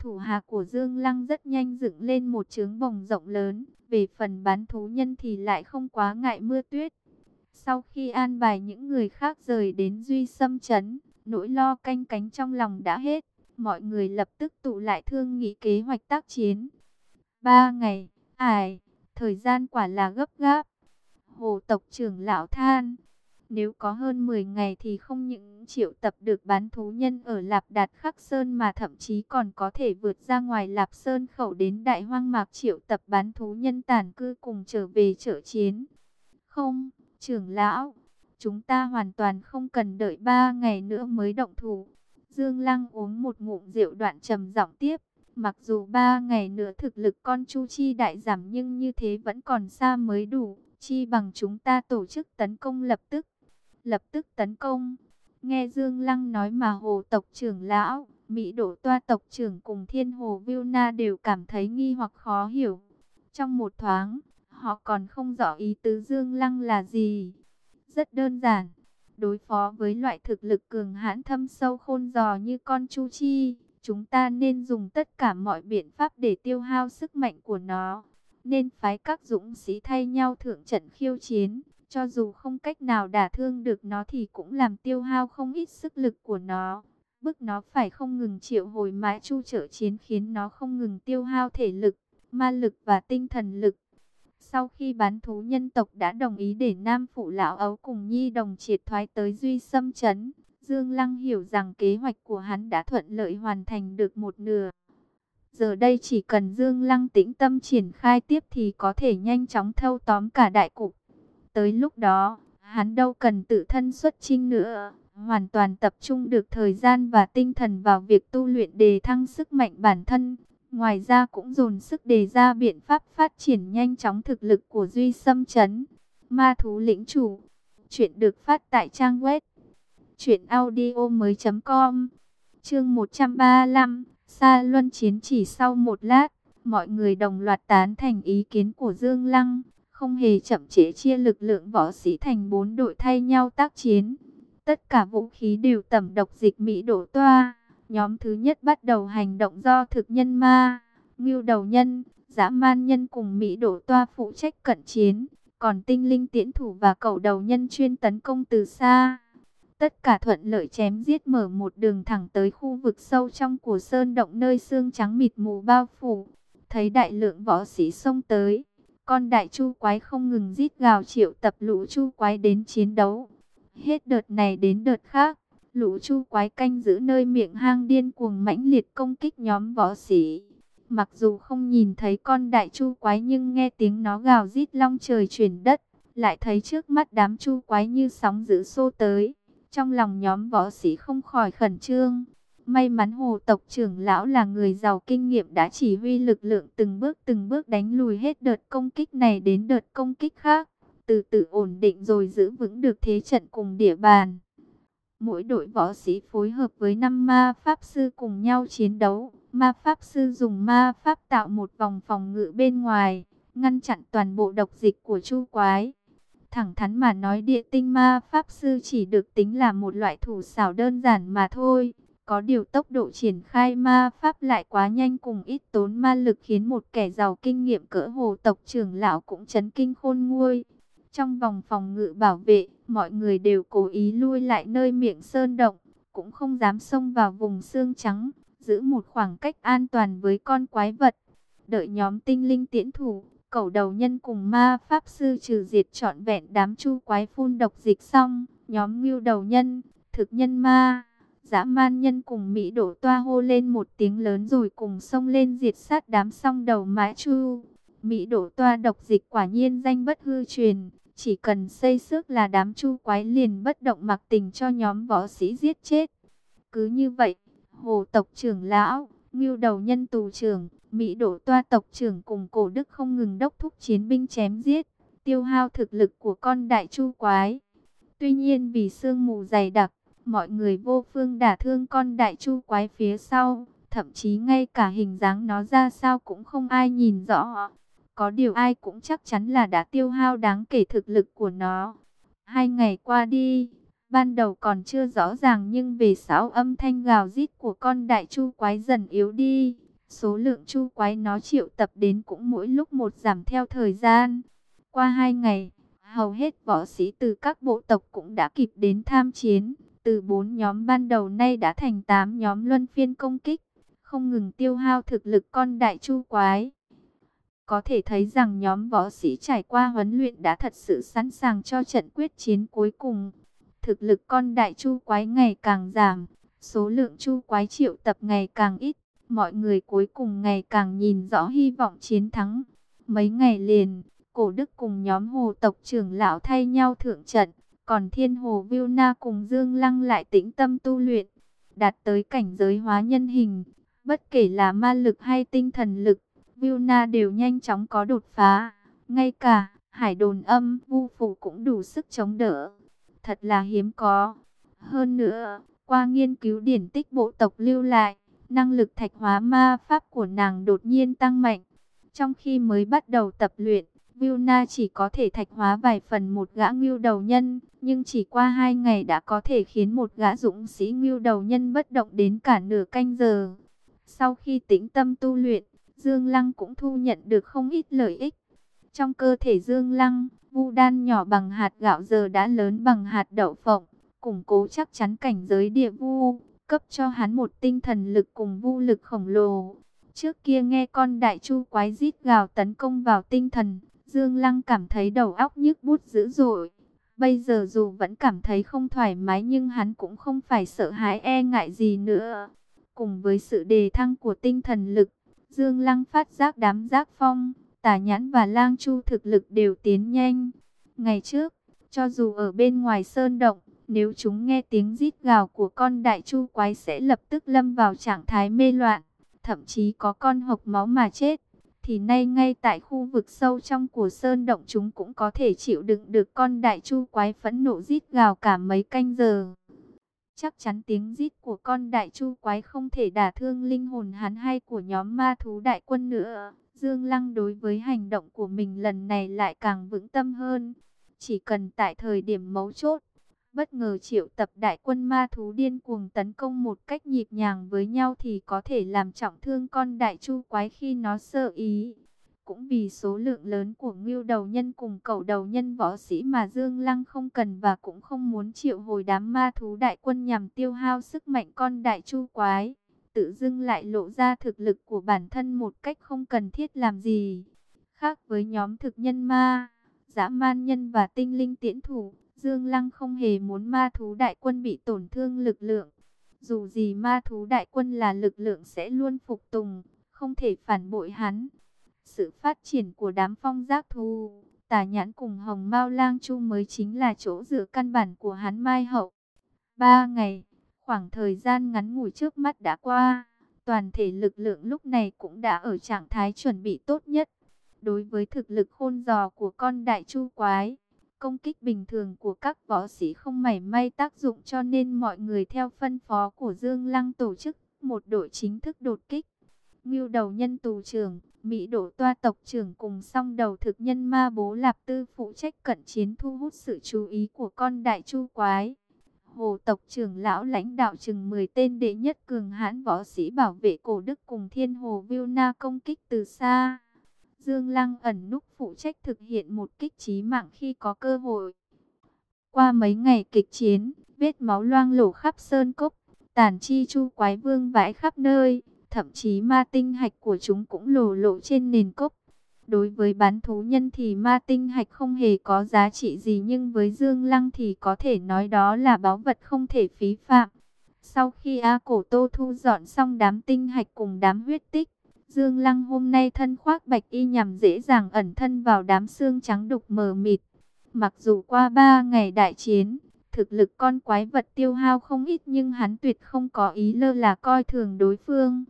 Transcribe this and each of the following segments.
Thủ hạ của Dương Lăng rất nhanh dựng lên một trướng bồng rộng lớn, về phần bán thú nhân thì lại không quá ngại mưa tuyết. Sau khi an bài những người khác rời đến Duy Sâm Trấn, nỗi lo canh cánh trong lòng đã hết. Mọi người lập tức tụ lại thương nghị kế hoạch tác chiến. Ba ngày, ải, thời gian quả là gấp gáp. Hồ tộc trưởng lão than, nếu có hơn 10 ngày thì không những triệu tập được bán thú nhân ở Lạp Đạt Khắc Sơn mà thậm chí còn có thể vượt ra ngoài Lạp Sơn khẩu đến Đại Hoang Mạc triệu tập bán thú nhân tản cư cùng trở về trợ chiến. Không, trưởng lão, chúng ta hoàn toàn không cần đợi 3 ngày nữa mới động thủ. Dương Lăng uống một ngụm rượu đoạn trầm giọng tiếp. Mặc dù ba ngày nữa thực lực con Chu Chi đại giảm nhưng như thế vẫn còn xa mới đủ. Chi bằng chúng ta tổ chức tấn công lập tức lập tức tấn công. Nghe Dương Lăng nói mà hồ tộc trưởng lão, Mỹ đổ toa tộc trưởng cùng thiên hồ Viu Na đều cảm thấy nghi hoặc khó hiểu. Trong một thoáng, họ còn không rõ ý tứ Dương Lăng là gì. Rất đơn giản, đối phó với loại thực lực cường hãn thâm sâu khôn giò như con Chu Chi, chúng ta nên dùng tất cả mọi biện pháp để tiêu hao sức mạnh của nó. Nên phái các dũng sĩ thay nhau thượng trận khiêu chiến cho dù không cách nào đả thương được nó thì cũng làm tiêu hao không ít sức lực của nó. Bức nó phải không ngừng triệu hồi mãi chu trợ chiến khiến nó không ngừng tiêu hao thể lực, ma lực và tinh thần lực. Sau khi bán thú nhân tộc đã đồng ý để Nam Phụ Lão Ấu cùng Nhi đồng triệt thoái tới Duy Sâm Trấn, Dương Lăng hiểu rằng kế hoạch của hắn đã thuận lợi hoàn thành được một nửa. Giờ đây chỉ cần Dương Lăng tĩnh tâm triển khai tiếp thì có thể nhanh chóng thâu tóm cả đại cục. Tới lúc đó, hắn đâu cần tự thân xuất chinh nữa, hoàn toàn tập trung được thời gian và tinh thần vào việc tu luyện đề thăng sức mạnh bản thân. Ngoài ra cũng dồn sức đề ra biện pháp phát triển nhanh chóng thực lực của Duy Sâm chấn Ma thú lĩnh chủ. Chuyện được phát tại trang web. Chuyện audio mới com. Chương 135. Sa luân chiến chỉ sau một lát. Mọi người đồng loạt tán thành ý kiến của Dương Lăng không hề chậm trễ chia lực lượng võ sĩ thành bốn đội thay nhau tác chiến. Tất cả vũ khí đều tẩm độc dịch Mỹ đổ toa. Nhóm thứ nhất bắt đầu hành động do thực nhân ma, ngưu đầu nhân, dã man nhân cùng Mỹ đổ toa phụ trách cận chiến. Còn tinh linh tiễn thủ và cầu đầu nhân chuyên tấn công từ xa. Tất cả thuận lợi chém giết mở một đường thẳng tới khu vực sâu trong của sơn động nơi xương trắng mịt mù bao phủ. Thấy đại lượng võ sĩ xông tới, con đại chu quái không ngừng rít gào triệu tập lũ chu quái đến chiến đấu. Hết đợt này đến đợt khác, lũ chu quái canh giữ nơi miệng hang điên cuồng mãnh liệt công kích nhóm võ sĩ. Mặc dù không nhìn thấy con đại chu quái nhưng nghe tiếng nó gào rít long trời chuyển đất, lại thấy trước mắt đám chu quái như sóng dữ xô tới. Trong lòng nhóm võ sĩ không khỏi khẩn trương. May mắn hồ tộc trưởng lão là người giàu kinh nghiệm đã chỉ huy lực lượng từng bước từng bước đánh lùi hết đợt công kích này đến đợt công kích khác. Từ từ ổn định rồi giữ vững được thế trận cùng địa bàn. Mỗi đội võ sĩ phối hợp với năm ma pháp sư cùng nhau chiến đấu. Ma pháp sư dùng ma pháp tạo một vòng phòng ngự bên ngoài, ngăn chặn toàn bộ độc dịch của chu quái. Thẳng thắn mà nói địa tinh ma pháp sư chỉ được tính là một loại thủ xảo đơn giản mà thôi. Có điều tốc độ triển khai ma pháp lại quá nhanh cùng ít tốn ma lực khiến một kẻ giàu kinh nghiệm cỡ hồ tộc trưởng lão cũng chấn kinh khôn nguôi. Trong vòng phòng ngự bảo vệ, mọi người đều cố ý lui lại nơi miệng sơn động, cũng không dám xông vào vùng xương trắng, giữ một khoảng cách an toàn với con quái vật. Đợi nhóm tinh linh tiễn thủ, cẩu đầu nhân cùng ma pháp sư trừ diệt trọn vẹn đám chu quái phun độc dịch xong, nhóm ngưu đầu nhân, thực nhân ma Dã man nhân cùng Mỹ đổ toa hô lên một tiếng lớn rồi cùng xông lên diệt sát đám song đầu mái chu. Mỹ đổ toa độc dịch quả nhiên danh bất hư truyền. Chỉ cần xây sức là đám chu quái liền bất động mặc tình cho nhóm võ sĩ giết chết. Cứ như vậy, hồ tộc trưởng lão, ngưu đầu nhân tù trưởng, Mỹ đổ toa tộc trưởng cùng cổ đức không ngừng đốc thúc chiến binh chém giết, tiêu hao thực lực của con đại chu quái. Tuy nhiên vì sương mù dày đặc, mọi người vô phương đả thương con đại chu quái phía sau, thậm chí ngay cả hình dáng nó ra sao cũng không ai nhìn rõ. Có điều ai cũng chắc chắn là đã tiêu hao đáng kể thực lực của nó. Hai ngày qua đi, ban đầu còn chưa rõ ràng nhưng về sáu âm thanh gào rít của con đại chu quái dần yếu đi, Số lượng chu quái nó triệu tập đến cũng mỗi lúc một giảm theo thời gian. Qua hai ngày, hầu hết võ sĩ từ các bộ tộc cũng đã kịp đến tham chiến. Từ bốn nhóm ban đầu nay đã thành tám nhóm luân phiên công kích, không ngừng tiêu hao thực lực con đại chu quái. Có thể thấy rằng nhóm võ sĩ trải qua huấn luyện đã thật sự sẵn sàng cho trận quyết chiến cuối cùng. Thực lực con đại chu quái ngày càng giảm, số lượng chu quái triệu tập ngày càng ít. Mọi người cuối cùng ngày càng nhìn rõ hy vọng chiến thắng. Mấy ngày liền, cổ đức cùng nhóm hồ tộc trưởng lão thay nhau thượng trận. Còn thiên hồ Viu Na cùng Dương Lăng lại tĩnh tâm tu luyện. Đạt tới cảnh giới hóa nhân hình. Bất kể là ma lực hay tinh thần lực, Viu Na đều nhanh chóng có đột phá. Ngay cả hải đồn âm, vu phủ cũng đủ sức chống đỡ. Thật là hiếm có. Hơn nữa, qua nghiên cứu điển tích bộ tộc lưu lại, năng lực thạch hóa ma pháp của nàng đột nhiên tăng mạnh. Trong khi mới bắt đầu tập luyện, Vilna chỉ có thể thạch hóa vài phần một gã ngưu đầu nhân, nhưng chỉ qua hai ngày đã có thể khiến một gã dũng sĩ ngưu đầu nhân bất động đến cả nửa canh giờ. Sau khi tĩnh tâm tu luyện, Dương Lăng cũng thu nhận được không ít lợi ích. Trong cơ thể Dương Lăng, vu đan nhỏ bằng hạt gạo giờ đã lớn bằng hạt đậu phộng, củng cố chắc chắn cảnh giới địa vu cấp cho hắn một tinh thần lực cùng vu lực khổng lồ. Trước kia nghe con đại chu quái rít gào tấn công vào tinh thần, Dương Lăng cảm thấy đầu óc nhức bút dữ dội. Bây giờ dù vẫn cảm thấy không thoải mái nhưng hắn cũng không phải sợ hãi e ngại gì nữa. Cùng với sự đề thăng của tinh thần lực, Dương Lăng phát giác đám giác phong, tả nhãn và lang chu thực lực đều tiến nhanh. Ngày trước, cho dù ở bên ngoài sơn động, nếu chúng nghe tiếng rít gào của con đại chu quái sẽ lập tức lâm vào trạng thái mê loạn, thậm chí có con hộc máu mà chết. Thì nay ngay tại khu vực sâu trong của sơn động chúng cũng có thể chịu đựng được con đại chu quái phẫn nộ rít gào cả mấy canh giờ. Chắc chắn tiếng rít của con đại chu quái không thể đả thương linh hồn hắn hay của nhóm ma thú đại quân nữa. Dương Lăng đối với hành động của mình lần này lại càng vững tâm hơn. Chỉ cần tại thời điểm mấu chốt, bất ngờ triệu tập đại quân ma thú điên cuồng tấn công một cách nhịp nhàng với nhau thì có thể làm trọng thương con đại chu quái khi nó sơ ý. Cũng vì số lượng lớn của ngưu đầu nhân cùng cẩu đầu nhân võ sĩ mà Dương Lăng không cần và cũng không muốn triệu hồi đám ma thú đại quân nhằm tiêu hao sức mạnh con đại chu quái. Tự dưng lại lộ ra thực lực của bản thân một cách không cần thiết làm gì. Khác với nhóm thực nhân ma, dã man nhân và tinh linh tiễn thủ, Dương Lăng không hề muốn ma thú đại quân bị tổn thương lực lượng. Dù gì ma thú đại quân là lực lượng sẽ luôn phục tùng, không thể phản bội hắn. Sự phát triển của đám phong giác thú, tà nhãn cùng hồng mao lang chu mới chính là chỗ dựa căn bản của hắn mai hậu. Ba ngày, khoảng thời gian ngắn ngủi trước mắt đã qua, toàn thể lực lượng lúc này cũng đã ở trạng thái chuẩn bị tốt nhất. Đối với thực lực khôn giò của con đại chu quái, công kích bình thường của các võ sĩ không mảy may tác dụng cho nên mọi người theo phân phó của Dương Lăng tổ chức một đội chính thức đột kích. Ngưu đầu nhân tù trưởng, Mỹ đổ toa tộc trưởng cùng song đầu thực nhân ma bố lạp tư phụ trách cận chiến thu hút sự chú ý của con đại chu quái. Hồ tộc trưởng lão lãnh đạo chừng 10 tên đệ nhất cường hãn võ sĩ bảo vệ cổ đức cùng thiên hồ viu na công kích từ xa. Dương Lăng ẩn núp phụ trách thực hiện một kích trí mạng khi có cơ hội. Qua mấy ngày kịch chiến, vết máu loang lổ khắp sơn cốc, tàn chi chu quái vương vãi khắp nơi, thậm chí ma tinh hạch của chúng cũng lổ lộ trên nền cốc. Đối với bán thú nhân thì ma tinh hạch không hề có giá trị gì nhưng với Dương Lăng thì có thể nói đó là báu vật không thể phí phạm. Sau khi A Cổ Tô thu dọn xong đám tinh hạch cùng đám huyết tích, Dương Lăng hôm nay thân khoác bạch y nhằm dễ dàng ẩn thân vào đám xương trắng đục mờ mịt. Mặc dù qua ba ngày đại chiến, thực lực con quái vật tiêu hao không ít nhưng hắn tuyệt không có ý lơ là coi thường đối phương.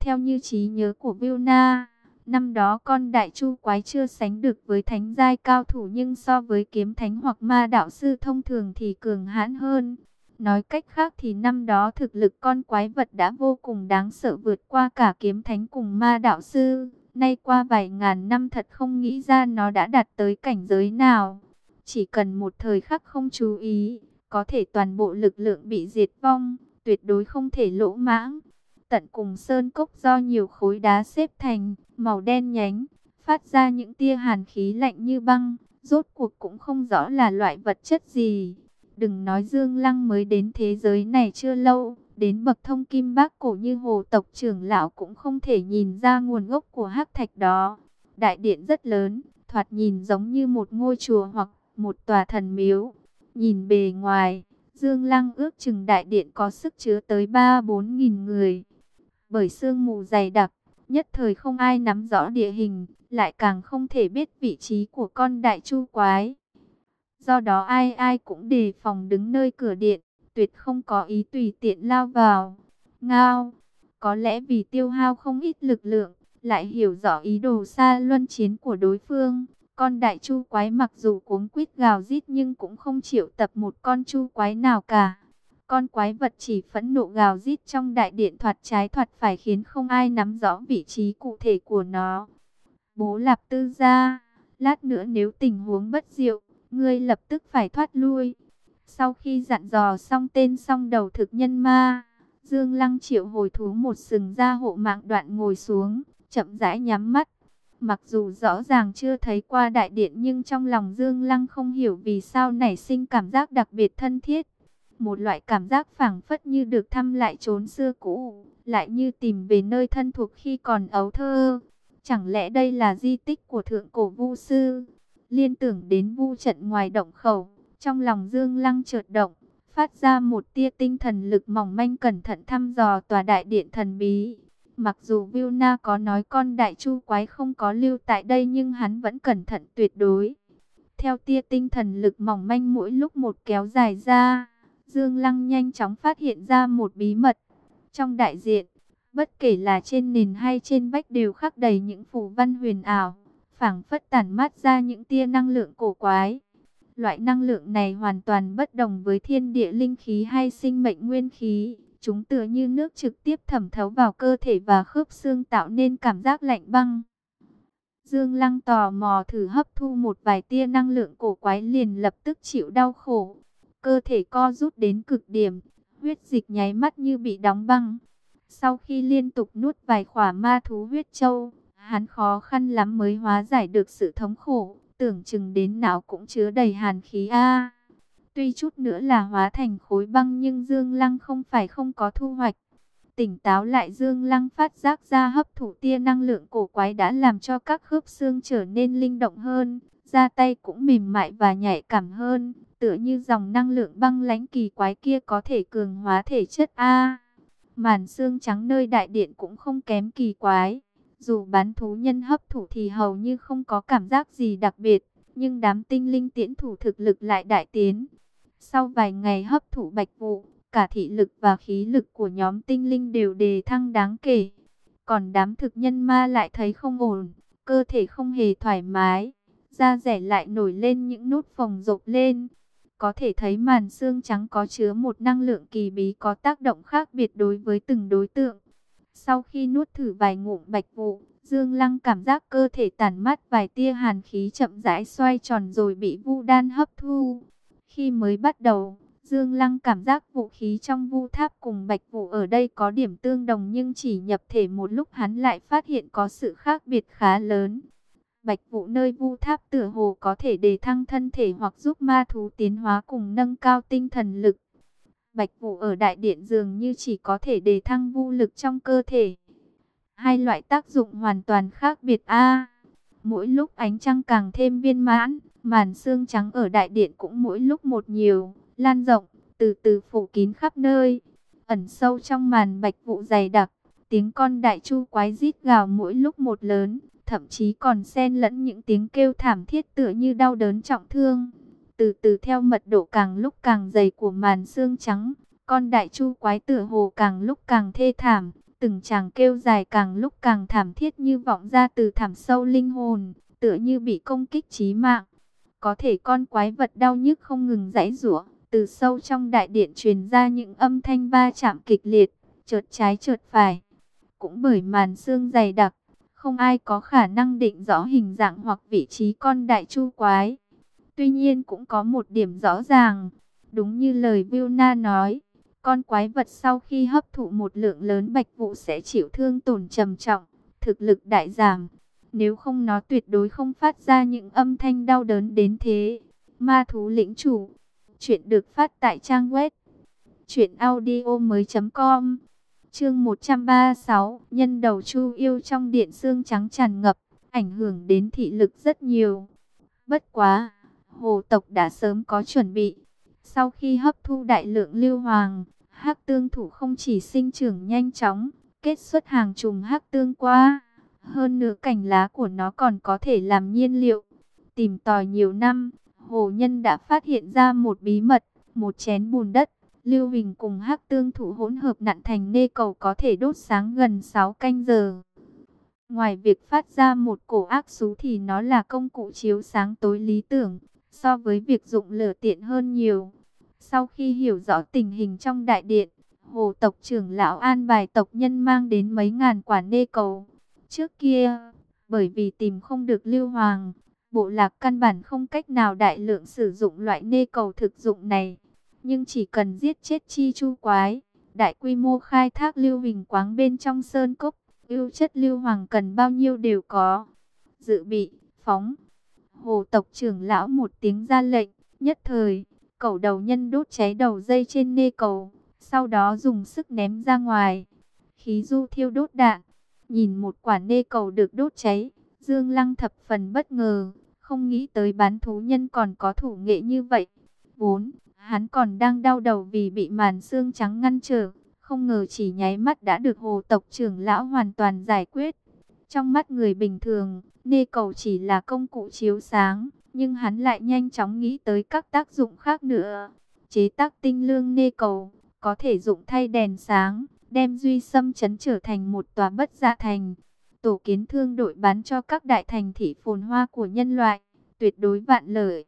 Theo như trí nhớ của Vilna, năm đó con đại chu quái chưa sánh được với thánh giai cao thủ nhưng so với kiếm thánh hoặc ma đạo sư thông thường thì cường hãn hơn. Nói cách khác thì năm đó thực lực con quái vật đã vô cùng đáng sợ vượt qua cả kiếm thánh cùng ma đạo sư. Nay qua vài ngàn năm thật không nghĩ ra nó đã đạt tới cảnh giới nào. Chỉ cần một thời khắc không chú ý, có thể toàn bộ lực lượng bị diệt vong, tuyệt đối không thể lỗ mãng. tận cùng sơn cốc do nhiều khối đá xếp thành, màu đen nhánh, phát ra những tia hàn khí lạnh như băng, rốt cuộc cũng không rõ là loại vật chất gì. Đừng nói Dương Lăng mới đến thế giới này chưa lâu, đến bậc thông kim bác cổ như hồ tộc trưởng lão cũng không thể nhìn ra nguồn gốc của hắc thạch đó. Đại điện rất lớn, thoạt nhìn giống như một ngôi chùa hoặc một tòa thần miếu. Nhìn bề ngoài, Dương Lăng ước chừng đại điện có sức chứa tới 3-4 nghìn người. Bởi sương mù dày đặc, nhất thời không ai nắm rõ địa hình, lại càng không thể biết vị trí của con đại chu quái. Do đó ai ai cũng đề phòng đứng nơi cửa điện, tuyệt không có ý tùy tiện lao vào. Ngao, có lẽ vì tiêu hao không ít lực lượng, lại hiểu rõ ý đồ xa luân chiến của đối phương. Con đại chu quái mặc dù cuống quýt gào rít nhưng cũng không chịu tập một con chu quái nào cả. Con quái vật chỉ phẫn nộ gào rít trong đại điện thoạt trái thoạt phải khiến không ai nắm rõ vị trí cụ thể của nó. Bố lạp tư gia, lát nữa nếu tình huống bất diệu, ngươi lập tức phải thoát lui. Sau khi dặn dò xong tên xong đầu thực nhân ma, Dương Lăng triệu hồi thú một sừng ra hộ mạng đoạn ngồi xuống, chậm rãi nhắm mắt. Mặc dù rõ ràng chưa thấy qua đại điện nhưng trong lòng Dương Lăng không hiểu vì sao nảy sinh cảm giác đặc biệt thân thiết. Một loại cảm giác phảng phất như được thăm lại trốn xưa cũ, lại như tìm về nơi thân thuộc khi còn ấu thơ. Chẳng lẽ đây là di tích của thượng cổ vu sư? Liên tưởng đến vu trận ngoài động khẩu, trong lòng Dương Lăng chợt động, phát ra một tia tinh thần lực mỏng manh cẩn thận thăm dò tòa đại điện thần bí. Mặc dù Vilna có nói con đại chu quái không có lưu tại đây nhưng hắn vẫn cẩn thận tuyệt đối. Theo tia tinh thần lực mỏng manh mỗi lúc một kéo dài ra, Dương Lăng nhanh chóng phát hiện ra một bí mật. Trong đại diện, bất kể là trên nền hay trên vách đều khắc đầy những phù văn huyền ảo, phảng phất tản mát ra những tia năng lượng cổ quái. Loại năng lượng này hoàn toàn bất đồng với thiên địa linh khí hay sinh mệnh nguyên khí. Chúng tựa như nước trực tiếp thẩm thấu vào cơ thể và khớp xương tạo nên cảm giác lạnh băng. Dương Lăng tò mò thử hấp thu một vài tia năng lượng cổ quái liền lập tức chịu đau khổ. Cơ thể co rút đến cực điểm, huyết dịch nháy mắt như bị đóng băng. Sau khi liên tục nuốt vài khỏa ma thú huyết châu, hắn khó khăn lắm mới hóa giải được sự thống khổ, tưởng chừng đến não cũng chứa đầy hàn khí a. Tuy chút nữa là hóa thành khối băng nhưng Dương Lăng không phải không có thu hoạch. Tỉnh táo lại Dương Lăng phát giác ra hấp thụ tia năng lượng cổ quái đã làm cho các khớp xương trở nên linh động hơn, da tay cũng mềm mại và nhạy cảm hơn, tựa như dòng năng lượng băng lãnh kỳ quái kia có thể cường hóa thể chất A. Màn xương trắng nơi đại điện cũng không kém kỳ quái, dù bán thú nhân hấp thụ thì hầu như không có cảm giác gì đặc biệt, nhưng đám tinh linh tiễn thủ thực lực lại đại tiến. Sau vài ngày hấp thụ bạch vụ, cả thị lực và khí lực của nhóm tinh linh đều đề thăng đáng kể. Còn đám thực nhân ma lại thấy không ổn, cơ thể không hề thoải mái, da rẻ lại nổi lên những nút phồng rộp lên. Có thể thấy màn xương trắng có chứa một năng lượng kỳ bí có tác động khác biệt đối với từng đối tượng. Sau khi nuốt thử vài ngụm bạch vụ, Dương Lăng cảm giác cơ thể tản mát vài tia hàn khí chậm rãi xoay tròn rồi bị vu đan hấp thu. Khi mới bắt đầu, Dương Lăng cảm giác vũ khí trong vu tháp cùng bạch vụ ở đây có điểm tương đồng nhưng chỉ nhập thể một lúc hắn lại phát hiện có sự khác biệt khá lớn. Bạch vụ nơi vu tháp tựa hồ có thể đề thăng thân thể hoặc giúp ma thú tiến hóa cùng nâng cao tinh thần lực. Bạch vụ ở đại điện dường như chỉ có thể đề thăng vu lực trong cơ thể. Hai loại tác dụng hoàn toàn khác biệt a. mỗi lúc ánh trăng càng thêm viên mãn, Màn xương trắng ở đại điện cũng mỗi lúc một nhiều, lan rộng, từ từ phủ kín khắp nơi. Ẩn sâu trong màn bạch vụ dày đặc, tiếng con đại chu quái rít gào mỗi lúc một lớn, thậm chí còn xen lẫn những tiếng kêu thảm thiết tựa như đau đớn trọng thương. Từ từ theo mật độ càng lúc càng dày của màn xương trắng, con đại chu quái tựa hồ càng lúc càng thê thảm, từng chàng kêu dài càng lúc càng thảm thiết như vọng ra từ thảm sâu linh hồn, tựa như bị công kích chí mạng. Có thể con quái vật đau nhức không ngừng giãy giụa, từ sâu trong đại điện truyền ra những âm thanh va chạm kịch liệt, chợt trái chợt phải. Cũng bởi màn xương dày đặc, không ai có khả năng định rõ hình dạng hoặc vị trí con đại chu quái. Tuy nhiên cũng có một điểm rõ ràng, đúng như lời Vilna nói, Con quái vật sau khi hấp thụ một lượng lớn bạch vụ sẽ chịu thương tổn trầm trọng, thực lực đại giảm. Nếu không nó tuyệt đối không phát ra những âm thanh đau đớn đến thế. Ma thú lĩnh chủ. Chuyện được phát tại trang web. Chuyện audio mới com. Chương 136. Nhân đầu chu yêu trong điện xương trắng tràn ngập. Ảnh hưởng đến thị lực rất nhiều. Bất quá. Hồ tộc đã sớm có chuẩn bị. Sau khi hấp thu đại lượng lưu hoàng, hắc tương thủ không chỉ sinh trưởng nhanh chóng, kết xuất hàng trùng hắc tương qua. Hơn nữa cành lá của nó còn có thể làm nhiên liệu. Tìm tòi nhiều năm, hồ nhân đã phát hiện ra một bí mật, một chén bùn đất. Lưu Hình cùng hắc tương thủ hỗn hợp nặn thành nê cầu có thể đốt sáng gần 6 canh giờ. Ngoài việc phát ra một cổ ác xú thì nó là công cụ chiếu sáng tối lý tưởng, so với việc dụng lửa tiện hơn nhiều. Sau khi hiểu rõ tình hình trong đại điện, hồ tộc trưởng lão an bài tộc nhân mang đến mấy ngàn quả nê cầu. Trước kia, bởi vì tìm không được lưu hoàng, bộ lạc căn bản không cách nào đại lượng sử dụng loại nê cầu thực dụng này. Nhưng chỉ cần giết chết chi chu quái, đại quy mô khai thác lưu hình quáng bên trong sơn cốc, ưu chất lưu hoàng cần bao nhiêu đều có. Dự bị, phóng. Hồ tộc trưởng lão một tiếng ra lệnh, nhất thời, cẩu đầu nhân đốt cháy đầu dây trên nê cầu, sau đó dùng sức ném ra ngoài. Khí du thiêu đốt đạn, nhìn một quả nê cầu được đốt cháy, Dương Lăng thập phần bất ngờ, không nghĩ tới bán thú nhân còn có thủ nghệ như vậy. Vốn, hắn còn đang đau đầu vì bị màn xương trắng ngăn trở, không ngờ chỉ nháy mắt đã được hồ tộc trưởng lão hoàn toàn giải quyết. Trong mắt người bình thường, nê cầu chỉ là công cụ chiếu sáng, nhưng hắn lại nhanh chóng nghĩ tới các tác dụng khác nữa. Chế tác tinh lương nê cầu, có thể dụng thay đèn sáng, đem duy xâm chấn trở thành một tòa bất dạ thành. Tổ kiến thương đội bán cho các đại thành thị phồn hoa của nhân loại, tuyệt đối vạn lợi.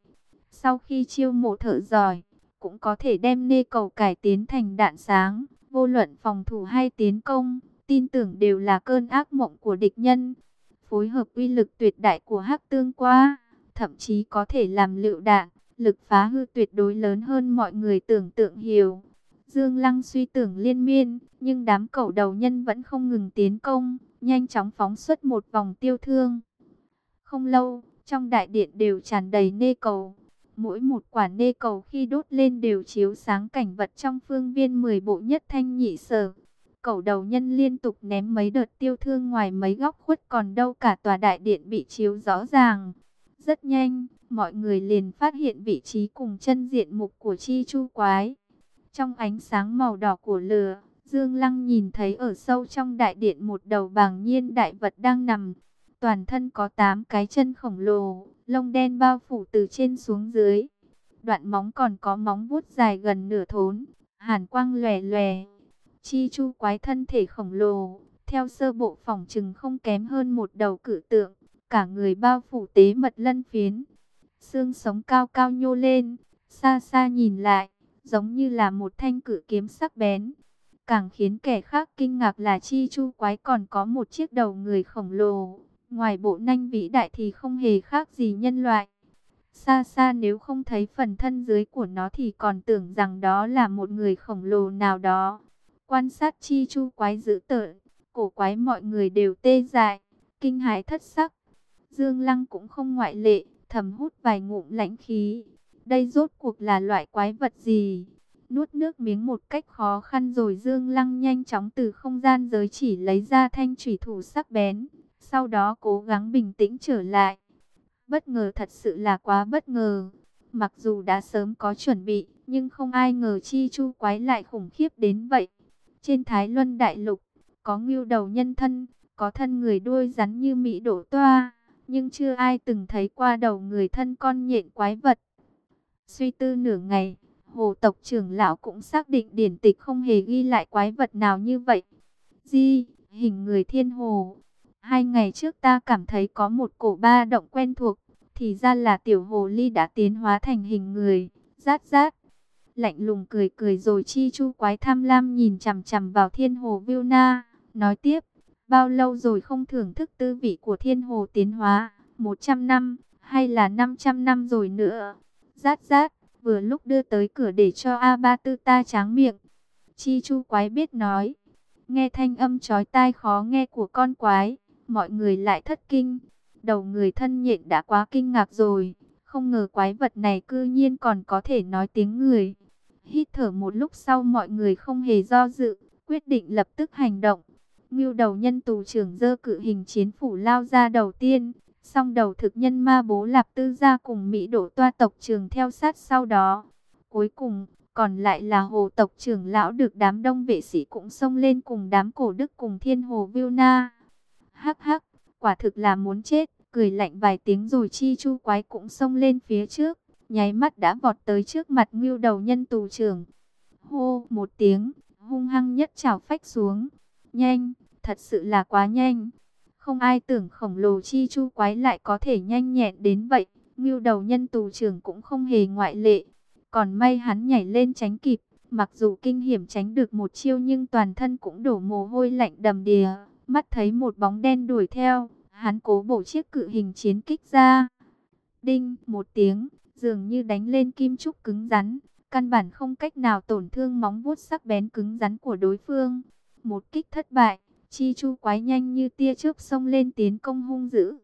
Sau khi chiêu mộ thợ giỏi, cũng có thể đem nê cầu cải tiến thành đạn sáng, vô luận phòng thủ hay tiến công, tin tưởng đều là cơn ác mộng của địch nhân. Phối hợp uy lực tuyệt đại của hắc tương qua, thậm chí có thể làm lựu đạn, lực phá hư tuyệt đối lớn hơn mọi người tưởng tượng hiểu. Dương Lăng suy tưởng liên miên, nhưng đám cẩu đầu nhân vẫn không ngừng tiến công, nhanh chóng phóng xuất một vòng tiêu thương. Không lâu, trong đại điện đều tràn đầy nê cầu. Mỗi một quả nê cầu khi đốt lên đều chiếu sáng cảnh vật trong phương viên 10 bộ nhất thanh nhị sở. Cẩu đầu nhân liên tục ném mấy đợt tiêu thương ngoài mấy góc khuất còn đâu cả tòa đại điện bị chiếu rõ ràng. Rất nhanh, mọi người liền phát hiện vị trí cùng chân diện mục của chi chu quái. Trong ánh sáng màu đỏ của lửa, Dương Lăng nhìn thấy ở sâu trong đại điện một đầu bàng nhiên đại vật đang nằm. Toàn thân có 8 cái chân khổng lồ, lông đen bao phủ từ trên xuống dưới. Đoạn móng còn có móng vuốt dài gần nửa thốn, hàn quang lòe lòe. Chi chu quái thân thể khổng lồ, theo sơ bộ phỏng chừng không kém hơn một đầu cử tượng, cả người bao phủ tế mật lân phiến. Xương sống cao cao nhô lên, xa xa nhìn lại, giống như là một thanh cử kiếm sắc bén. Càng khiến kẻ khác kinh ngạc là chi chu quái còn có một chiếc đầu người khổng lồ. Ngoài bộ nanh vĩ đại thì không hề khác gì nhân loại. Xa xa nếu không thấy phần thân dưới của nó thì còn tưởng rằng đó là một người khổng lồ nào đó. Quan sát chi chu quái dữ tợn, cổ quái mọi người đều tê dại, kinh hãi thất sắc. Dương Lăng cũng không ngoại lệ, thầm hút vài ngụm lãnh khí. Đây rốt cuộc là loại quái vật gì? Nuốt nước miếng một cách khó khăn rồi Dương Lăng nhanh chóng từ không gian giới chỉ lấy ra thanh thủy thủ sắc bén. Sau đó cố gắng bình tĩnh trở lại. Bất ngờ thật sự là quá bất ngờ. Mặc dù đã sớm có chuẩn bị, nhưng không ai ngờ chi chu quái lại khủng khiếp đến vậy. Trên Thái Luân Đại Lục, có ngưu đầu nhân thân, có thân người đuôi rắn như Mỹ đổ toa, nhưng chưa ai từng thấy qua đầu người thân con nhện quái vật. Suy tư nửa ngày, hồ tộc trưởng lão cũng xác định điển tịch không hề ghi lại quái vật nào như vậy. Di, hình người thiên hồ. Hai ngày trước ta cảm thấy có một cổ ba động quen thuộc, thì ra là tiểu hồ ly đã tiến hóa thành hình người, rát rát. Lạnh lùng cười cười rồi chi chu quái tham lam nhìn chằm chằm vào thiên hồ viu na nói tiếp, bao lâu rồi không thưởng thức tư vị của thiên hồ tiến hóa, 100 năm, hay là 500 năm rồi nữa. Rát rát, vừa lúc đưa tới cửa để cho A Ba Tư ta tráng miệng. Chi chu quái biết nói. Nghe thanh âm chói tai khó nghe của con quái, mọi người lại thất kinh. Đầu người thân nhện đã quá kinh ngạc rồi, không ngờ quái vật này cư nhiên còn có thể nói tiếng người. Hít thở một lúc sau mọi người không hề do dự, quyết định lập tức hành động. Ngưu đầu nhân tù trưởng dơ cự hình chiến phủ lao ra đầu tiên, song đầu thực nhân ma bố lạp tư gia cùng Mỹ đổ toa tộc trường theo sát sau đó. Cuối cùng, còn lại là hồ tộc trưởng lão được đám đông vệ sĩ cũng xông lên cùng đám cổ đức cùng thiên hồ viu na. Hắc hắc, quả thực là muốn chết, cười lạnh vài tiếng rồi chi chu quái cũng xông lên phía trước, nháy mắt đã vọt tới trước mặt ngưu đầu nhân tù trưởng. Hô một tiếng, hung hăng nhất chảo phách xuống. Nhanh, thật sự là quá nhanh. Không ai tưởng khổng lồ chi chu quái lại có thể nhanh nhẹn đến vậy. Ngưu đầu nhân tù trưởng cũng không hề ngoại lệ. Còn may hắn nhảy lên tránh kịp. Mặc dù kinh hiểm tránh được một chiêu nhưng toàn thân cũng đổ mồ hôi lạnh đầm đìa. Mắt thấy một bóng đen đuổi theo. Hắn cố bổ chiếc cự hình chiến kích ra. Đinh một tiếng. Dường như đánh lên kim trúc cứng rắn. Căn bản không cách nào tổn thương móng vuốt sắc bén cứng rắn của đối phương. Một kích thất bại Chi chu quái nhanh như tia chớp xông lên tiến công hung dữ.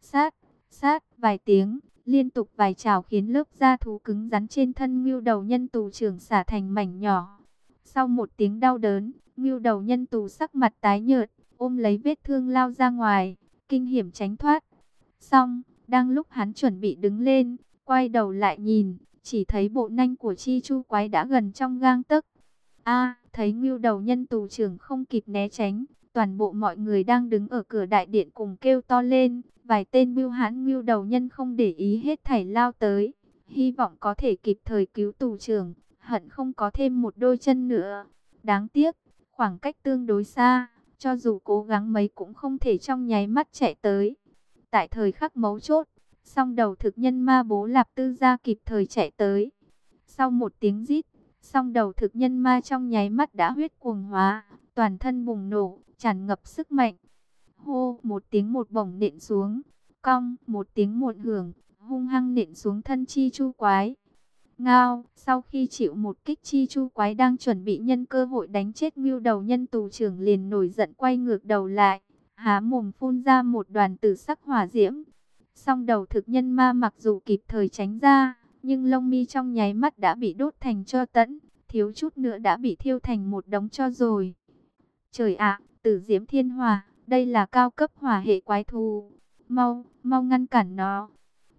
Sát, sát, vài tiếng, liên tục vài trào khiến lớp da thú cứng rắn trên thân ngưu đầu nhân tù trưởng xả thành mảnh nhỏ. Sau một tiếng đau đớn, ngưu đầu nhân tù sắc mặt tái nhợt, ôm lấy vết thương lao ra ngoài, kinh hiểm tránh thoát. Xong, đang lúc hắn chuẩn bị đứng lên, quay đầu lại nhìn, chỉ thấy bộ nanh của chi chu quái đã gần trong gang tấc. A, thấy ngưu đầu nhân tù trưởng không kịp né tránh, toàn bộ mọi người đang đứng ở cửa đại điện cùng kêu to lên, vài tên mưu hãn ngưu đầu nhân không để ý hết thảy lao tới, hy vọng có thể kịp thời cứu tù trưởng, hận không có thêm một đôi chân nữa. Đáng tiếc, khoảng cách tương đối xa, cho dù cố gắng mấy cũng không thể trong nháy mắt chạy tới. Tại thời khắc mấu chốt, song đầu thực nhân ma bố lạp tư gia kịp thời chạy tới. Sau một tiếng rít, song đầu thực nhân ma trong nháy mắt đã huyết cuồng hóa, toàn thân bùng nổ, tràn ngập sức mạnh. Hô, một tiếng một bổng nện xuống, cong, một tiếng một hưởng, hung hăng nện xuống thân chi chu quái. Ngao, sau khi chịu một kích chi chu quái đang chuẩn bị nhân cơ hội đánh chết ngưu đầu nhân tù trưởng liền nổi giận quay ngược đầu lại, há mồm phun ra một đoàn tử sắc hỏa diễm. Song đầu thực nhân ma mặc dù kịp thời tránh ra, nhưng lông mi trong nháy mắt đã bị đốt thành cho tẫn, thiếu chút nữa đã bị thiêu thành một đống cho rồi. Trời ạ, tử diễm thiên hỏa, đây là cao cấp hỏa hệ quái thú. Mau, mau ngăn cản nó.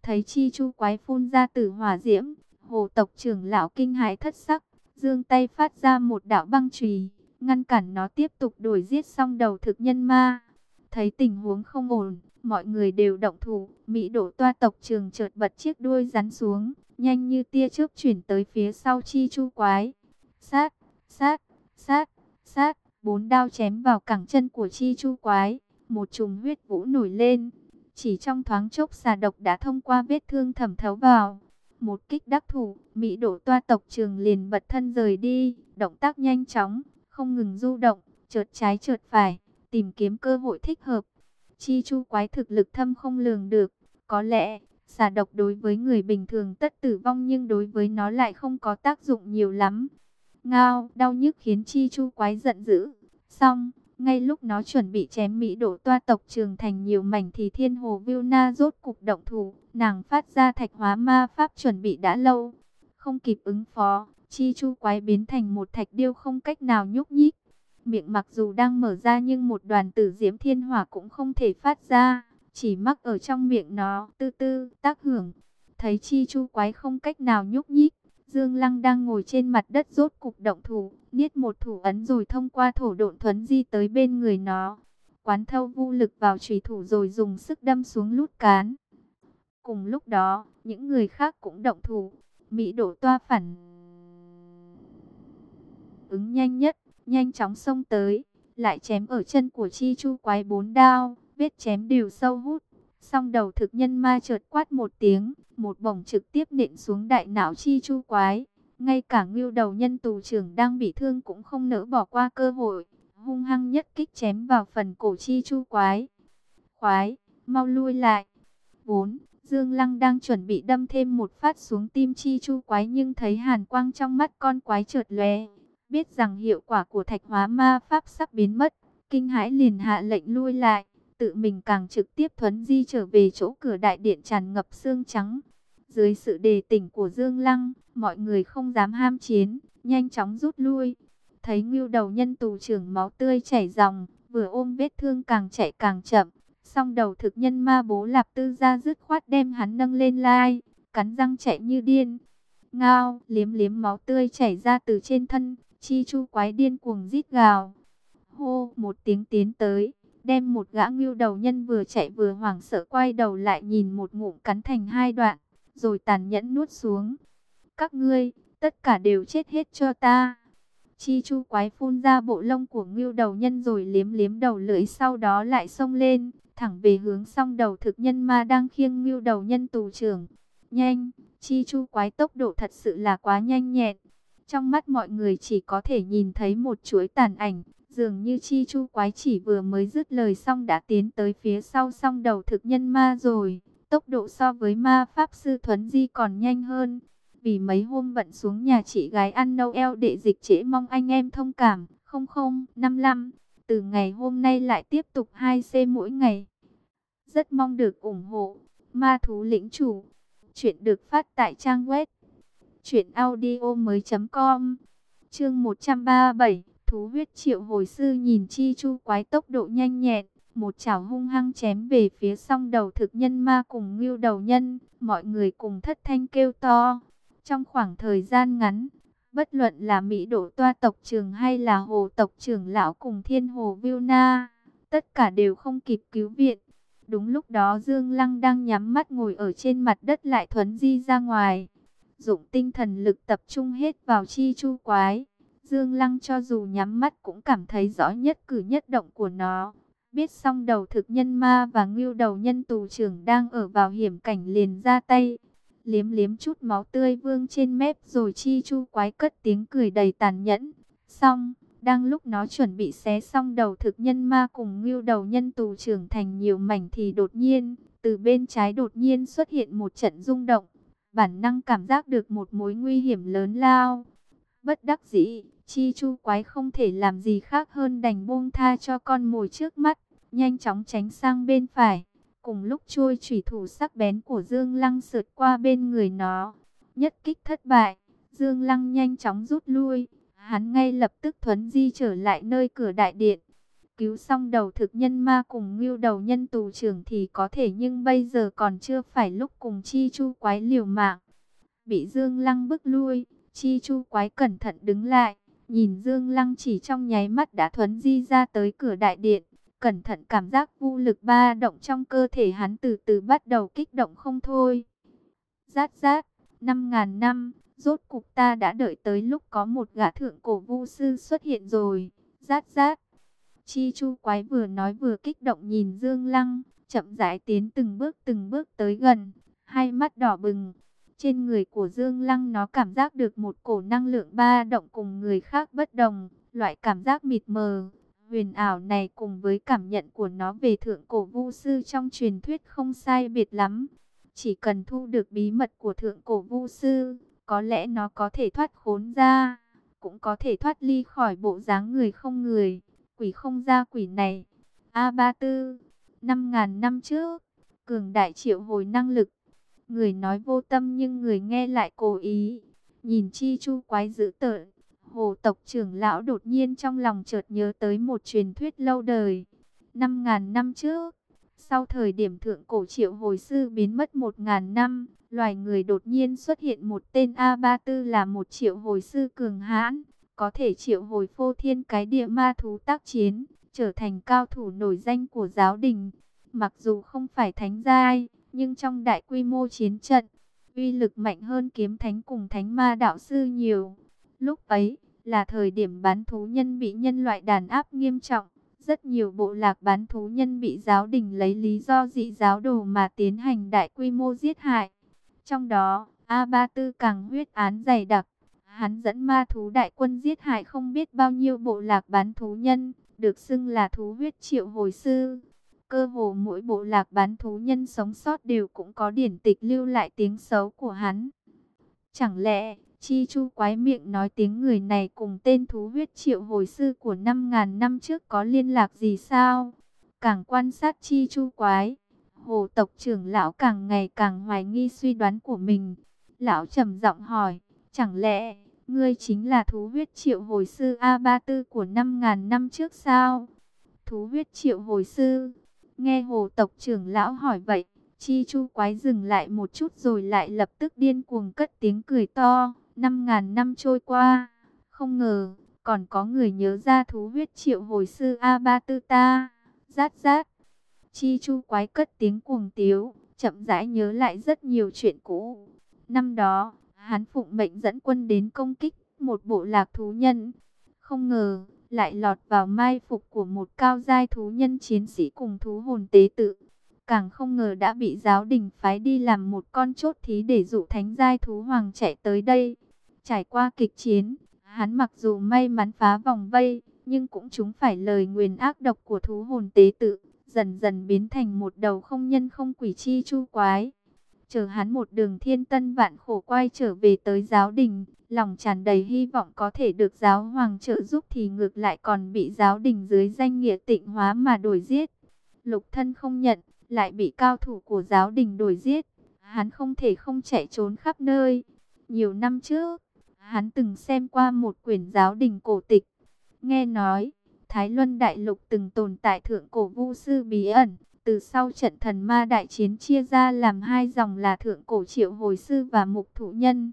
Thấy chi chu quái phun ra tử hỏa diễm, hồ tộc trưởng lão kinh hãi thất sắc, dương tay phát ra một đạo băng chùy, ngăn cản nó tiếp tục đuổi giết xong đầu thực nhân ma. Thấy tình huống không ổn, mọi người đều động thủ, Mỹ đổ toa tộc trường chợt bật chiếc đuôi rắn xuống, nhanh như tia chớp chuyển tới phía sau chi chu quái. Sát, sát, sát, sát, bốn đao chém vào cẳng chân của chi chu quái, một chùm huyết vũ nổi lên. Chỉ trong thoáng chốc xà độc đã thông qua vết thương thẩm thấu vào. Một kích đắc thủ, Mỹ đổ toa tộc trường liền bật thân rời đi, động tác nhanh chóng, không ngừng du động, chợt trái chợt phải, tìm kiếm cơ hội thích hợp. Chi chu quái thực lực thâm không lường được, có lẽ xà độc đối với người bình thường tất tử vong nhưng đối với nó lại không có tác dụng nhiều lắm. Ngao, đau nhức khiến chi chu quái giận dữ. Xong, ngay lúc nó chuẩn bị chém Mỹ đổ toa tộc trường thành nhiều mảnh thì thiên hồ Vilna rốt cục động thủ. Nàng phát ra thạch hóa ma pháp chuẩn bị đã lâu. Không kịp ứng phó, chi chu quái biến thành một thạch điêu không cách nào nhúc nhích. Miệng mặc dù đang mở ra nhưng một đoàn tử diễm thiên hỏa cũng không thể phát ra. Chỉ mắc ở trong miệng nó, tư tư, tác hưởng. Thấy chi chu quái không cách nào nhúc nhích Dương Lăng đang ngồi trên mặt đất rốt cục động thủ, niết một thủ ấn rồi thông qua thổ độn thuấn di tới bên người nó. Quán thâu vô lực vào trùy thủ rồi dùng sức đâm xuống lút cán. Cùng lúc đó, những người khác cũng động thủ. Mỹ đổ toa phản. Ứng nhanh nhất, nhanh chóng xông tới, lại chém ở chân của chi chu quái bốn đao, vết chém đều sâu hút. Song đầu thực nhân ma chợt quát một tiếng, một bổng trực tiếp nện xuống đại não chi chu quái. Ngay cả ngưu đầu nhân tù trưởng đang bị thương cũng không nỡ bỏ qua cơ hội. Hung hăng nhất kích chém vào phần cổ chi chu quái. Quái, mau lui lại. 4. Dương Lăng đang chuẩn bị đâm thêm một phát xuống tim chi chu quái nhưng thấy hàn quang trong mắt con quái chợt lóe, biết rằng hiệu quả của thạch hóa ma pháp sắp biến mất, kinh hãi liền hạ lệnh lui lại, tự mình càng trực tiếp thuấn di trở về chỗ cửa đại điện tràn ngập xương trắng. Dưới sự đề tỉnh của Dương Lăng, mọi người không dám ham chiến, nhanh chóng rút lui. Thấy ngưu đầu nhân tù trưởng máu tươi chảy ròng, vừa ôm vết thương càng chạy càng chậm. Song đầu thực nhân ma bố lạp tư ra dứt khoát đem hắn nâng lên lai, cắn răng chạy như điên. Ngao, liếm liếm máu tươi chảy ra từ trên thân, chi chu quái điên cuồng rít gào. Hô, một tiếng tiến tới, đem một gã ngưu đầu nhân vừa chạy vừa hoảng sợ quay đầu lại nhìn một ngụm cắn thành hai đoạn, rồi tàn nhẫn nuốt xuống. Các ngươi, tất cả đều chết hết cho ta. Chi chu quái phun ra bộ lông của ngưu đầu nhân rồi liếm liếm đầu lưỡi sau đó lại xông lên, thẳng về hướng song đầu thực nhân ma đang khiêng ngưu đầu nhân tù trưởng. Nhanh, chi chu quái tốc độ thật sự là quá nhanh nhẹn. Trong mắt mọi người chỉ có thể nhìn thấy một chuỗi tàn ảnh, dường như chi chu quái chỉ vừa mới dứt lời xong đã tiến tới phía sau song đầu thực nhân ma rồi. Tốc độ so với ma pháp sư thuấn di còn nhanh hơn. Vì mấy hôm bận xuống nhà chị gái ăn Noel để dịch trễ mong anh em thông cảm. 0055 từ ngày hôm nay lại tiếp tục 2C mỗi ngày. Rất mong được ủng hộ. Ma thú lĩnh chủ. Chuyện được phát tại trang web. Chuyện audio mới com. Chương 137. Thú huyết triệu hồi sư nhìn chi chu quái tốc độ nhanh nhẹn. Một chảo hung hăng chém về phía song đầu thực nhân ma cùng ngưu đầu nhân. Mọi người cùng thất thanh kêu to. Trong khoảng thời gian ngắn, Bất luận là Mỹ độ toa tộc trưởng hay là hồ tộc trưởng lão cùng thiên hồ Vilna, tất cả đều không kịp cứu viện. Đúng lúc đó Dương Lăng đang nhắm mắt ngồi ở trên mặt đất lại thuấn di ra ngoài. Dụng tinh thần lực tập trung hết vào chi chu quái. Dương Lăng cho dù nhắm mắt cũng cảm thấy rõ nhất cử nhất động của nó. Biết xong đầu thực nhân ma và ngưu đầu nhân tù trưởng đang ở vào hiểm cảnh liền ra tay liếm liếm chút máu tươi vương trên mép rồi chi chu quái cất tiếng cười đầy tàn nhẫn. Xong, đang lúc nó chuẩn bị xé xong đầu thực nhân ma cùng ngưu đầu nhân tù trưởng thành nhiều mảnh thì đột nhiên, từ bên trái đột nhiên xuất hiện một trận rung động. Bản năng cảm giác được một mối nguy hiểm lớn lao. Bất đắc dĩ, chi chu quái không thể làm gì khác hơn đành buông tha cho con mồi trước mắt, nhanh chóng tránh sang bên phải. Cùng lúc chui chủy thủ sắc bén của Dương Lăng sượt qua bên người nó. Nhất kích thất bại, Dương Lăng nhanh chóng rút lui. Hắn ngay lập tức thuấn di trở lại nơi cửa đại điện. Cứu xong đầu thực nhân ma cùng ngưu đầu nhân tù trưởng thì có thể nhưng bây giờ còn chưa phải lúc cùng chi chu quái liều mạng. Bị Dương Lăng bức lui, chi chu quái cẩn thận đứng lại. Nhìn Dương Lăng chỉ trong nháy mắt đã thuấn di ra tới cửa đại điện. Cẩn thận cảm giác vô lực ba động trong cơ thể hắn từ từ bắt đầu kích động không thôi. Rát rát, năm ngàn năm, rốt cục ta đã đợi tới lúc có một gã thượng cổ vu sư xuất hiện rồi. Rát rát. Chi chu quái vừa nói vừa kích động nhìn Dương Lăng, chậm rãi tiến từng bước từng bước tới gần, hai mắt đỏ bừng. Trên người của Dương Lăng nó cảm giác được một cổ năng lượng ba động cùng người khác bất đồng, loại cảm giác mịt mờ, huyền ảo này cùng với cảm nhận của nó về thượng cổ vu sư trong truyền thuyết không sai biệt lắm. Chỉ cần thu được bí mật của thượng cổ vu sư, có lẽ nó có thể thoát khốn ra, cũng có thể thoát ly khỏi bộ dáng người không người, quỷ không ra quỷ này. A34, 5.000 năm trước, cường đại triệu hồi năng lực. Người nói vô tâm nhưng người nghe lại cố ý. Nhìn chi chu quái dữ tợn, Hồ tộc trưởng lão đột nhiên trong lòng chợt nhớ tới một truyền thuyết lâu đời. Năm ngàn năm trước, sau thời điểm thượng cổ triệu hồi sư biến mất một ngàn năm, loài người đột nhiên xuất hiện một tên A34 là một triệu hồi sư cường hãn, có thể triệu hồi phô thiên cái địa ma thú tác chiến, trở thành cao thủ nổi danh của giáo đình. Mặc dù không phải thánh giai, nhưng trong đại quy mô chiến trận, uy lực mạnh hơn kiếm thánh cùng thánh ma đạo sư nhiều. Lúc ấy, là thời điểm bán thú nhân bị nhân loại đàn áp nghiêm trọng. Rất nhiều bộ lạc bán thú nhân bị giáo đình lấy lý do dị giáo đồ mà tiến hành đại quy mô giết hại. Trong đó, A34 càng huyết án dày đặc. Hắn dẫn ma thú đại quân giết hại không biết bao nhiêu bộ lạc bán thú nhân, được xưng là thú huyết triệu hồi sư. Cơ hồ mỗi bộ lạc bán thú nhân sống sót đều cũng có điển tịch lưu lại tiếng xấu của hắn. Chẳng lẽ Chi chu quái miệng nói tiếng người này cùng tên thú huyết triệu hồi sư của 5.000 năm trước có liên lạc gì sao? Càng quan sát chi chu quái, hồ tộc trưởng lão càng ngày càng hoài nghi suy đoán của mình. Lão trầm giọng hỏi, chẳng lẽ ngươi chính là thú huyết triệu hồi sư A34 của 5.000 năm trước sao? Thú huyết triệu hồi sư, nghe hồ tộc trưởng lão hỏi vậy, chi chu quái dừng lại một chút rồi lại lập tức điên cuồng cất tiếng cười to. Năm ngàn năm trôi qua, không ngờ, còn có người nhớ ra thú huyết triệu hồi sư A3 tư ta. Rát rát, chi chu quái cất tiếng cuồng tiếu, chậm rãi nhớ lại rất nhiều chuyện cũ. Năm đó, hắn phụng mệnh dẫn quân đến công kích một bộ lạc thú nhân. Không ngờ, lại lọt vào mai phục của một cao giai thú nhân chiến sĩ cùng thú hồn tế tự. Càng không ngờ đã bị giáo đình phái đi làm một con chốt thí để dụ thánh giai thú hoàng chạy tới đây. Trải qua kịch chiến, hắn mặc dù may mắn phá vòng vây, nhưng cũng chúng phải lời nguyền ác độc của thú hồn tế tự, dần dần biến thành một đầu không nhân không quỷ chi chu quái. Chờ hắn một đường thiên tân vạn khổ quay trở về tới giáo đình, lòng tràn đầy hy vọng có thể được giáo hoàng trợ giúp thì ngược lại còn bị giáo đình dưới danh nghĩa tịnh hóa mà đổi giết. Lục thân không nhận, lại bị cao thủ của giáo đình đổi giết. Hắn không thể không chạy trốn khắp nơi. Nhiều năm trước, hắn từng xem qua một quyển giáo đình cổ tịch. Nghe nói, Thái Luân Đại Lục từng tồn tại thượng cổ vu sư bí ẩn. Từ sau trận thần ma đại chiến chia ra làm hai dòng là thượng cổ triệu hồi sư và mục thủ nhân.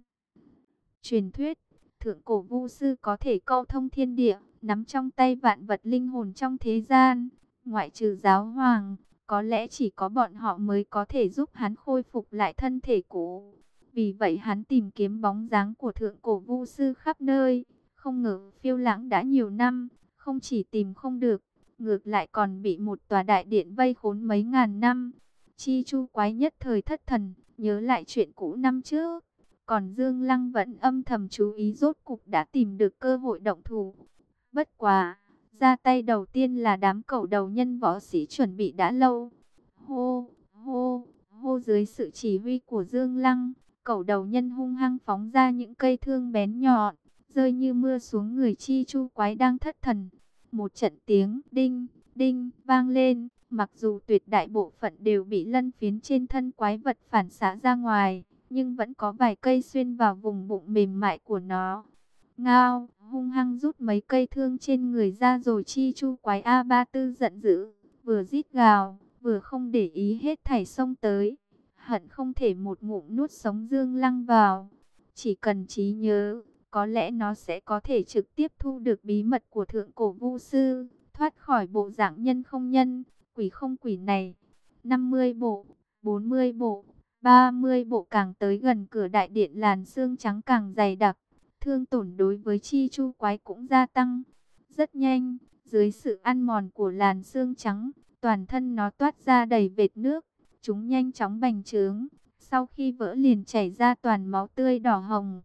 Truyền thuyết, thượng cổ vu sư có thể câu thông thiên địa, nắm trong tay vạn vật linh hồn trong thế gian. Ngoại trừ giáo hoàng, có lẽ chỉ có bọn họ mới có thể giúp hắn khôi phục lại thân thể cũ. Vì vậy hắn tìm kiếm bóng dáng của thượng cổ vu sư khắp nơi. Không ngờ phiêu lãng đã nhiều năm, không chỉ tìm không được, ngược lại còn bị một tòa đại điện vây khốn mấy ngàn năm. Chi chu quái nhất thời thất thần, nhớ lại chuyện cũ năm trước. Còn Dương Lăng vẫn âm thầm chú ý rốt cục đã tìm được cơ hội động thủ. Bất quá, ra tay đầu tiên là đám cẩu đầu nhân võ sĩ chuẩn bị đã lâu. Hô, hô, hô dưới sự chỉ huy của Dương Lăng, cẩu đầu nhân hung hăng phóng ra những cây thương bén nhọn, rơi như mưa xuống người chi chu quái đang thất thần. Một trận tiếng đinh, đinh vang lên, mặc dù tuyệt đại bộ phận đều bị lân phiến trên thân quái vật phản xạ ra ngoài, nhưng vẫn có vài cây xuyên vào vùng bụng mềm mại của nó. Ngao, hung hăng rút mấy cây thương trên người ra rồi chi chu quái A34 giận dữ, vừa rít gào, vừa không để ý hết thảy xông tới. Hận không thể một ngụm nuốt sống Dương Lăng vào. Chỉ cần trí nhớ, có lẽ nó sẽ có thể trực tiếp thu được bí mật của thượng cổ vu sư, thoát khỏi bộ dạng nhân không nhân, quỷ không quỷ này. 50 bộ, 40 bộ, 30 bộ càng tới gần cửa đại điện làn xương trắng càng dày đặc, thương tổn đối với chi chu quái cũng gia tăng. Rất nhanh, dưới sự ăn mòn của làn xương trắng, toàn thân nó toát ra đầy vệt nước, chúng nhanh chóng bành trướng, sau khi vỡ liền chảy ra toàn máu tươi đỏ hồng.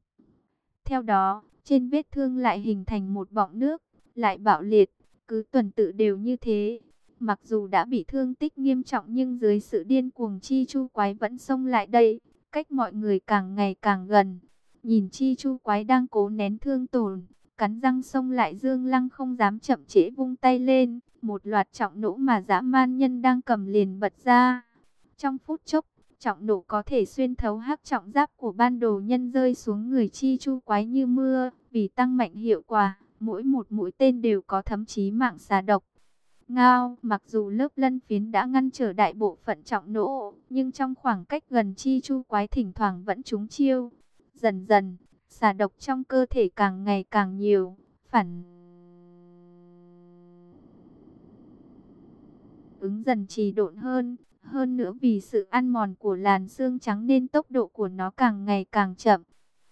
Theo đó, trên vết thương lại hình thành một bọng nước, lại bạo liệt, cứ tuần tự đều như thế. Mặc dù đã bị thương tích nghiêm trọng nhưng dưới sự điên cuồng chi chu quái vẫn xông lại đây, cách mọi người càng ngày càng gần. Nhìn chi chu quái đang cố nén thương tổn, cắn răng xông lại Dương Lăng không dám chậm trễ vung tay lên, một loạt trọng nỗ mà dã man nhân đang cầm liền bật ra. Trong phút chốc, trọng độ có thể xuyên thấu hắc trọng giáp của ban đồ nhân rơi xuống người chi chu quái như mưa, vì tăng mạnh hiệu quả, mỗi một mũi tên đều có thấm chí mạng xà độc. Ngao, mặc dù lớp lân phiến đã ngăn trở đại bộ phận trọng nỗ nhưng trong khoảng cách gần chi chu quái thỉnh thoảng vẫn trúng chiêu. Dần dần, xà độc trong cơ thể càng ngày càng nhiều, phản ứng dần trì độn hơn. Hơn nữa vì sự ăn mòn của làn xương trắng nên tốc độ của nó càng ngày càng chậm.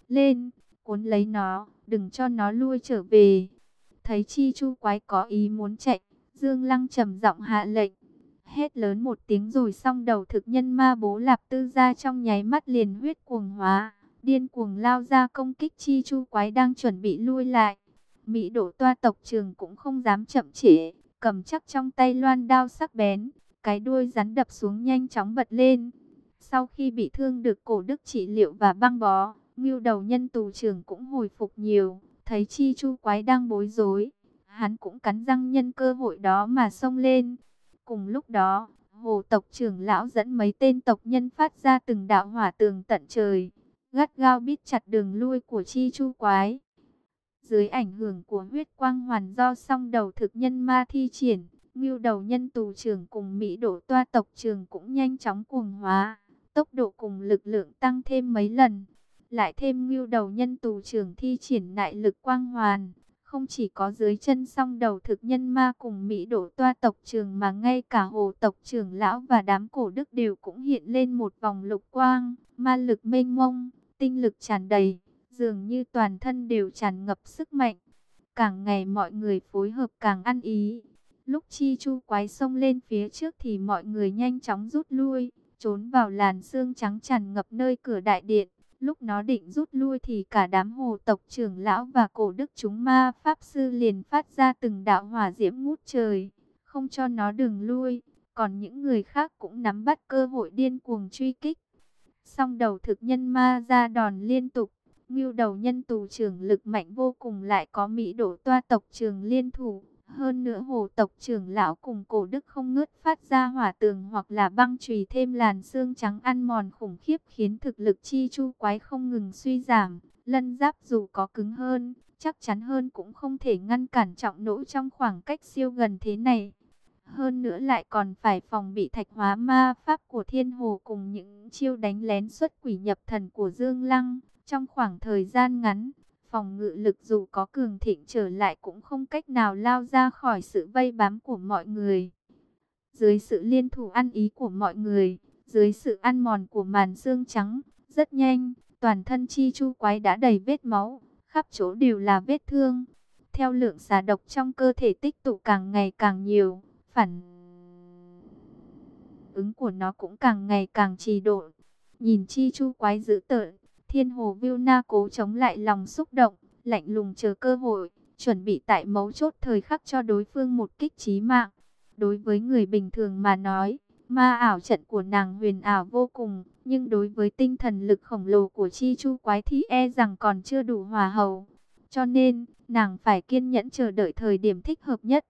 Lên, cuốn lấy nó, đừng cho nó lui trở về. Thấy chi chu quái có ý muốn chạy, Dương Lăng trầm giọng hạ lệnh. Hét lớn một tiếng rồi xong đầu thực nhân ma bố lạp tư ra trong nháy mắt liền huyết cuồng hóa. Điên cuồng lao ra công kích chi chu quái đang chuẩn bị lui lại. Mỹ đổ toa tộc trường cũng không dám chậm trễ, cầm chắc trong tay loan đao sắc bén, cái đuôi rắn đập xuống nhanh chóng bật lên. Sau khi bị thương được cổ đức trị liệu và băng bó, Ngưu đầu nhân tù trưởng cũng hồi phục nhiều, thấy chi chu quái đang bối rối. Hắn cũng cắn răng nhân cơ hội đó mà xông lên. Cùng lúc đó, hồ tộc trưởng lão dẫn mấy tên tộc nhân phát ra từng đạo hỏa tường tận trời. Gắt gao bít chặt đường lui của chi chu quái. Dưới ảnh hưởng của huyết quang hoàn do song đầu thực nhân ma thi triển, Ngưu đầu nhân tù trưởng cùng Mỹ đổ toa tộc trưởng cũng nhanh chóng cuồng hóa, tốc độ cùng lực lượng tăng thêm mấy lần. Lại thêm ngưu đầu nhân tù trưởng thi triển nại lực quang hoàn, không chỉ có dưới chân song đầu thực nhân ma cùng Mỹ đổ toa tộc trưởng mà ngay cả hồ tộc trưởng lão và đám cổ đức đều cũng hiện lên một vòng lục quang, ma lực mênh mông, tinh lực tràn đầy, dường như toàn thân đều tràn ngập sức mạnh. Càng ngày mọi người phối hợp càng ăn ý. Lúc chi chu quái sông lên phía trước thì mọi người nhanh chóng rút lui, trốn vào làn xương trắng tràn ngập nơi cửa đại điện. Lúc nó định rút lui thì cả đám hồ tộc trưởng lão và cổ đức chúng ma pháp sư liền phát ra từng đạo hỏa diễm ngút trời, không cho nó đừng lui. Còn những người khác cũng nắm bắt cơ hội điên cuồng truy kích. Song đầu thực nhân ma ra đòn liên tục, ngưu đầu nhân tù trưởng lực mạnh vô cùng lại có mỹ độ toa tộc trường liên thủ hơn nữa hồ tộc trưởng lão cùng cổ đức không ngớt phát ra hỏa tường hoặc là băng trùy thêm làn xương trắng ăn mòn khủng khiếp khiến thực lực chi chu quái không ngừng suy giảm. Lân giáp dù có cứng hơn, chắc chắn hơn cũng không thể ngăn cản trọng nỗ trong khoảng cách siêu gần thế này. Hơn nữa lại còn phải phòng bị thạch hóa ma pháp của thiên hồ cùng những chiêu đánh lén xuất quỷ nhập thần của Dương Lăng. Trong khoảng thời gian ngắn, phòng ngự lực dù có cường thịnh trở lại cũng không cách nào lao ra khỏi sự vây bám của mọi người. Dưới sự liên thủ ăn ý của mọi người, dưới sự ăn mòn của màn xương trắng, rất nhanh, toàn thân chi chu quái đã đầy vết máu, khắp chỗ đều là vết thương. Theo lượng xà độc trong cơ thể tích tụ càng ngày càng nhiều, phản ứng của nó cũng càng ngày càng trì độ. Nhìn chi chu quái dữ tợn, Thiên Hồ Na cố chống lại lòng xúc động, lạnh lùng chờ cơ hội, chuẩn bị tại mấu chốt thời khắc cho đối phương một kích trí mạng. Đối với người bình thường mà nói, ma ảo trận của nàng huyền ảo vô cùng, nhưng đối với tinh thần lực khổng lồ của chi chu quái thì e rằng còn chưa đủ hòa hầu. Cho nên, nàng phải kiên nhẫn chờ đợi thời điểm thích hợp nhất.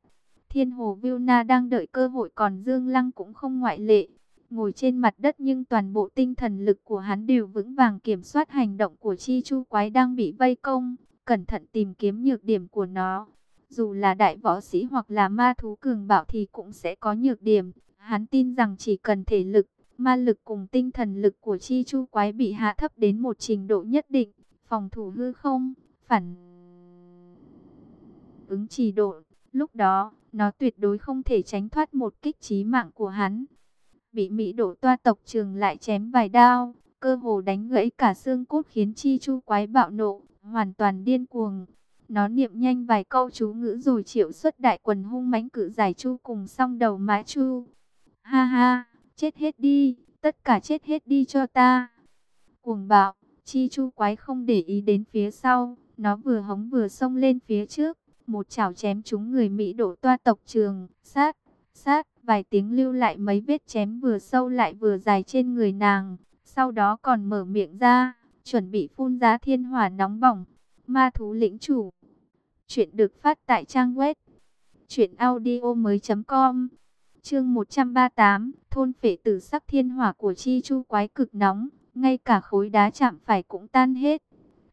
Thiên Hồ Na đang đợi cơ hội còn Dương Lăng cũng không ngoại lệ ngồi trên mặt đất nhưng toàn bộ tinh thần lực của hắn đều vững vàng kiểm soát hành động của chi chu quái đang bị vây công, cẩn thận tìm kiếm nhược điểm của nó. Dù là đại võ sĩ hoặc là ma thú cường bạo thì cũng sẽ có nhược điểm, hắn tin rằng chỉ cần thể lực, ma lực cùng tinh thần lực của chi chu quái bị hạ thấp đến một trình độ nhất định, phòng thủ hư không, phản ứng trì độ, lúc đó, nó tuyệt đối không thể tránh thoát một kích trí mạng của hắn bị Mỹ đổ toa tộc trường lại chém vài đao, cơ hồ đánh gãy cả xương cốt khiến chi chu quái bạo nộ, hoàn toàn điên cuồng. Nó niệm nhanh vài câu chú ngữ rồi triệu xuất đại quần hung mãnh cự giải chu cùng song đầu mã chu. Ha ha, chết hết đi, tất cả chết hết đi cho ta. Cuồng bạo, chi chu quái không để ý đến phía sau, nó vừa hống vừa xông lên phía trước, một chảo chém trúng người Mỹ đổ toa tộc trường, sát, sát vài tiếng lưu lại mấy vết chém vừa sâu lại vừa dài trên người nàng, sau đó còn mở miệng ra, chuẩn bị phun ra thiên hỏa nóng bỏng. Ma thú lĩnh chủ. Chuyện được phát tại trang web truyệnaudiomoi.com. Chương 138, thôn phệ tử sắc thiên hỏa của chi chu quái cực nóng, ngay cả khối đá chạm phải cũng tan hết.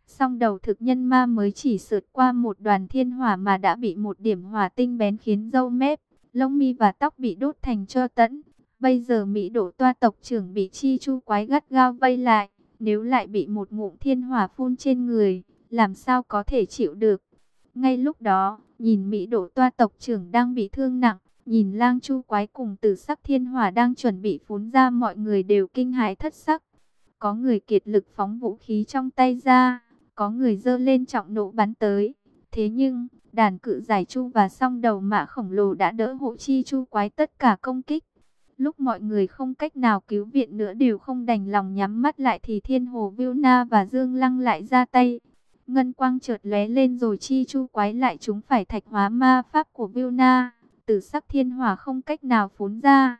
Song đầu thực nhân ma mới chỉ sượt qua một đoàn thiên hỏa mà đã bị một điểm hỏa tinh bén khiến râu mép lông mi và tóc bị đốt thành cho tẫn. Bây giờ Mỹ đổ toa tộc trưởng bị chi chu quái gắt gao vây lại, nếu lại bị một ngụm thiên hỏa phun trên người, làm sao có thể chịu được. Ngay lúc đó, nhìn Mỹ đổ toa tộc trưởng đang bị thương nặng, nhìn lang chu quái cùng tử sắc thiên hỏa đang chuẩn bị phun ra mọi người đều kinh hãi thất sắc. Có người kiệt lực phóng vũ khí trong tay ra, có người dơ lên trọng nộ bắn tới. Thế nhưng, Đàn cự giải chu và song đầu mã khổng lồ đã đỡ hộ chi chu quái tất cả công kích. Lúc mọi người không cách nào cứu viện nữa đều không đành lòng nhắm mắt lại thì thiên hồ Viu Na và Dương Lăng lại ra tay. Ngân quang chợt lóe lên rồi chi chu quái lại chúng phải thạch hóa ma pháp của Viu Na. Tử sắc thiên hỏa không cách nào phún ra.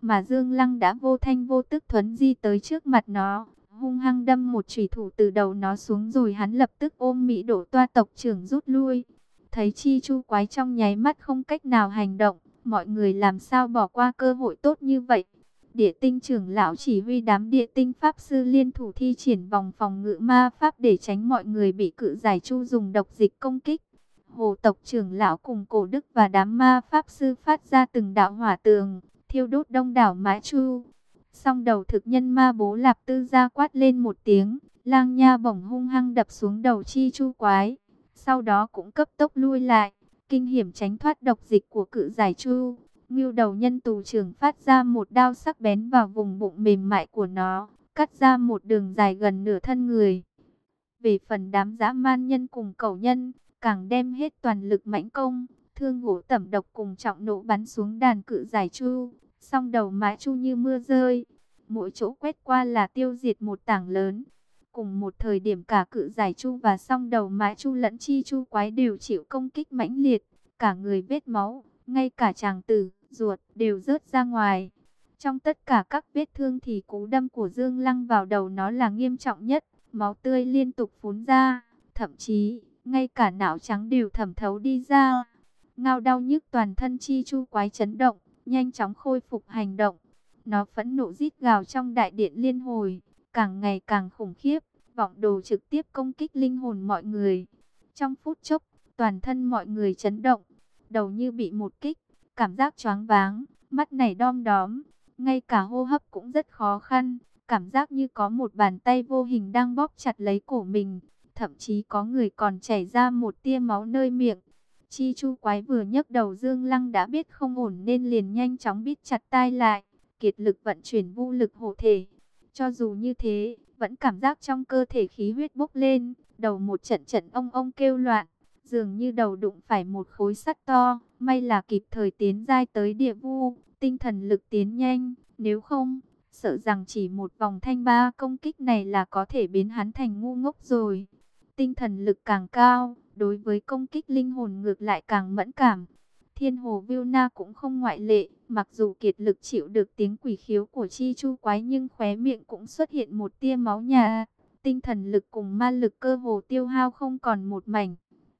Mà Dương Lăng đã vô thanh vô tức thuấn di tới trước mặt nó hung hăng đâm một chủy thủ từ đầu nó xuống rồi hắn lập tức ôm Mỹ đổ toa tộc trưởng rút lui. Thấy chi chu quái trong nháy mắt không cách nào hành động, mọi người làm sao bỏ qua cơ hội tốt như vậy. Địa tinh trưởng lão chỉ huy đám địa tinh pháp sư liên thủ thi triển vòng phòng ngự ma pháp để tránh mọi người bị cự giải chu dùng độc dịch công kích. Hồ tộc trưởng lão cùng cổ đức và đám ma pháp sư phát ra từng đạo hỏa tường, thiêu đốt đông đảo mái chu. Song đầu thực nhân ma bố lạp tư ra quát lên một tiếng, lang nha bổng hung hăng đập xuống đầu chi chu quái. Sau đó cũng cấp tốc lui lại, kinh hiểm tránh thoát độc dịch của cự giải chu. Ngưu đầu nhân tù trưởng phát ra một đao sắc bén vào vùng bụng mềm mại của nó, cắt ra một đường dài gần nửa thân người. Về phần đám dã man nhân cùng cầu nhân, càng đem hết toàn lực mãnh công, thương hổ tẩm độc cùng trọng nổ bắn xuống đàn cự giải chu, song đầu mái chu như mưa rơi. Mỗi chỗ quét qua là tiêu diệt một tảng lớn. Cùng một thời điểm cả cự giải chu và song đầu mái chu lẫn chi chu quái đều chịu công kích mãnh liệt, cả người vết máu, ngay cả chàng tử, ruột đều rớt ra ngoài. Trong tất cả các vết thương thì cú đâm của Dương Lăng vào đầu nó là nghiêm trọng nhất, máu tươi liên tục phun ra, thậm chí ngay cả não trắng đều thẩm thấu đi ra. Ngao đau nhức toàn thân chi chu quái chấn động, nhanh chóng khôi phục hành động. Nó phẫn nộ rít gào trong đại điện liên hồi, càng ngày càng khủng khiếp, vọng đồ trực tiếp công kích linh hồn mọi người. Trong phút chốc, toàn thân mọi người chấn động, đầu như bị một kích, cảm giác choáng váng, mắt này đom đóm, ngay cả hô hấp cũng rất khó khăn, cảm giác như có một bàn tay vô hình đang bóp chặt lấy cổ mình, thậm chí có người còn chảy ra một tia máu nơi miệng. Chi chu quái vừa nhấc đầu Dương Lăng đã biết không ổn nên liền nhanh chóng bít chặt tai lại, kiệt lực vận chuyển vô lực hộ thể. Cho dù như thế, vẫn cảm giác trong cơ thể khí huyết bốc lên, đầu một trận trận ông ông kêu loạn, dường như đầu đụng phải một khối sắt to, may là kịp thời tiến giai tới địa vu, tinh thần lực tiến nhanh, nếu không, sợ rằng chỉ một vòng thanh ba công kích này là có thể biến hắn thành ngu ngốc rồi. Tinh thần lực càng cao, đối với công kích linh hồn ngược lại càng mẫn cảm. Thiên hồ Vilna cũng không ngoại lệ, mặc dù kiệt lực chịu được tiếng quỷ khiếu của chi chu quái nhưng khóe miệng cũng xuất hiện một tia máu nhà. Tinh thần lực cùng ma lực cơ hồ tiêu hao không còn một mảnh.